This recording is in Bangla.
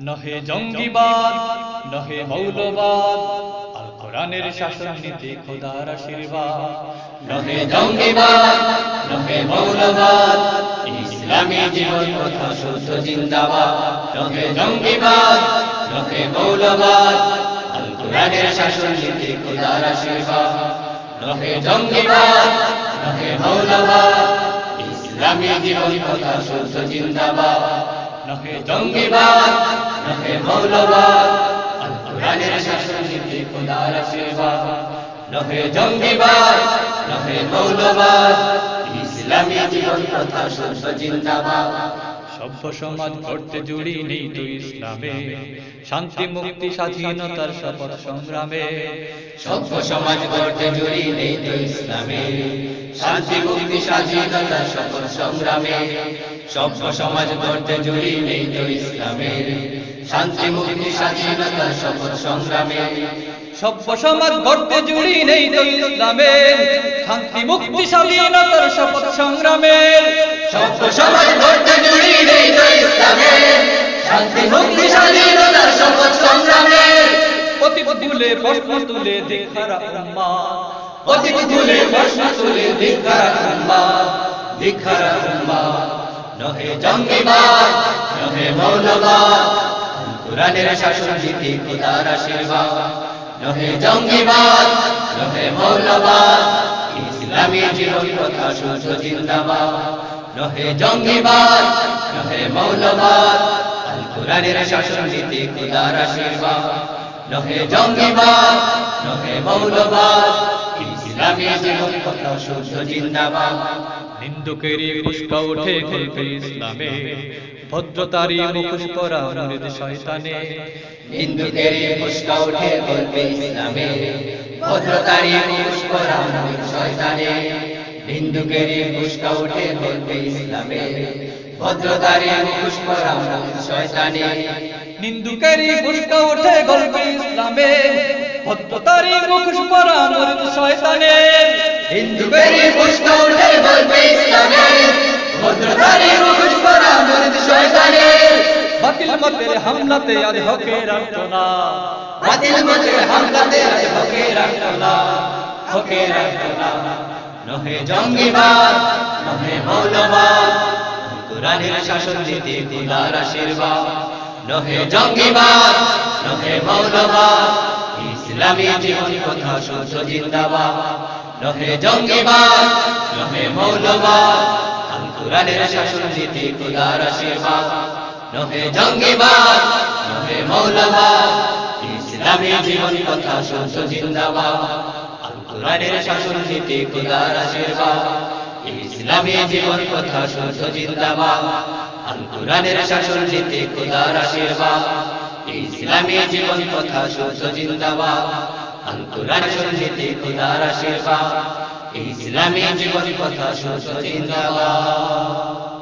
নহে জঙ্গিবাদ নহে মৌলবাদ আল কোরআনের শাসন নীতি খোদার আশীর্বাদ। নহে জঙ্গিবাদ নহে মৌলবাদ। ইসলামী জীবন কথা শুদ্ধ জিন্দাবাদ। নহে জঙ্গিবাদ নহে মৌলবাদ। আল কোরআনের শাসন নীতি খোদার আশীর্বাদ। নহে জঙ্গিবাদ নহে মৌলবাদ। ইসলামী জীবন কথা শুদ্ধ জিন্দাবাদ। নহে জঙ্গিবাদ নহে মৌলবাদ আল কোরআনের শাসন নীতি খোদার আশীর্বাদ। নহে জঙ্গিবাদ নহে মৌলবাদ ইসলামী জীবন জিন্দাবাদ। সভ্য সমাজ গড়তে জুড়ি নেই তো ইসলামে। শান্তি মুক্তি স্বাধীনতার শপথ সংগ্রামে। সভ্য সমাজ গড়তে জুড়ি নেই তো ইসলামে। শান্তি মুক্তি স্বাধীনতার শপথ সংগ্রামে। সভ্য সমাজ গড়তে জুড়ি নেই তো ইসলামে শান্তি মুক্তি স্বাধীনতার শপথ সংগ্রামে। সভ্য সমাজ গড়তে জুড়ি নেই তো ইসলামের। শান্তি মুক্তি স্বাধীনতার শপথ সংগ্রামের সভ্য সমাজ গড়তে জুড়ি নেই তো ইসলামে শান্তি মুক্তি স্বাধীনতার শপথ সংগ্রামে। অতীত ভুলে প্রশ্ন তুলে দেখারা উম্মা অতীত ভুলে প্রশ্ন তুলে ধিক্ষারা উম্মা ধিক্ষারা উম্মা নহে জঙ্গিবাদ, নহে মৌলবাদ, কোরআনের শাসন নীতি খোদার আশীর্বাদ। নহে জঙ্গিবাদ, নহে মৌলবাদ, ইসলামী জীবন কথা শুদ্ধ জিন্দাবাদ। নহে জঙ্গিবাদ, নহে মৌলবাদ, কোরআনের শাসন নীতি খোদার আশীর্বাদ। নহে জঙ্গিবাদ, নহে মৌলবাদ ইসলামী জীবন কথা শুদ্ধ জিন্দাবাদ নিন্দুকেরই ফুসকা ওঠে গল্পে ইসলামে। ভদ্রতারই মুখোশ পরা মুরিদ শয়তানে। হিন্দুদেরই ফুসকা উঠে বলবে ইসলামে। ভদ্রতারই মুখোশ পরা মুখ শয়তানে। হিন্দুকেরই ফুসকা উঠে বলবে ইসলামে। ভদ্রতারই মুখোশ পরা মুখ শয়তানে। নিন্দুকেরই ফুসকা ওঠে গল্পে ইসলামে। ভদ্রতারই মুখোশ পরা মুরিদ শয়তানের হিন্দুকেরই ফুসকা উঠে বলবে ইসলামে। ভদ্রতারই মুখোশ পরা মুখ শয়তানে। বাতিল মতের হামলাতে আজ হকের আর্তনা। বাতিল মতে হামলাতে আজ হকে রাখতো হকে রাখতো নহে জঙ্গিবাদ, নহে মৌলবাদ। কোরআনের শাসন নীতি খোদার আশীর্বাদ। নহে জঙ্গিবাদ, নহে মৌলবাদ, ইসলামী জীবন কথা শুদ্ধ জিন্দাবাদ। নহে জঙ্গিবাদ, নহে মৌলবাদ, আল কোরআনের শাসন নীতি খোদার আশীর্বাদ। নহে জঙ্গিবাদ, নহে মৌলবাদ, ইসলামী জীবন কথা শুদ্ধ জিন্দাবাদ। আল কোরআনের শাসন নীতি খোদার আশীর্বাদ, ইসলামী জীবন কথা শুদ্ধ জিন্দাবাদ। আল কোরআনের শাসন নীতি খোদার আশীর্বাদ। ইসলামী জীবন কথা শুদ্ধ জিন্দাবাদ। আল কোরআন নীতি খোদার আশীর্বাদ। ইসলামী জীবন কথা শুদ্ধ জিন্দাবাদ।